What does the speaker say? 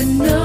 to know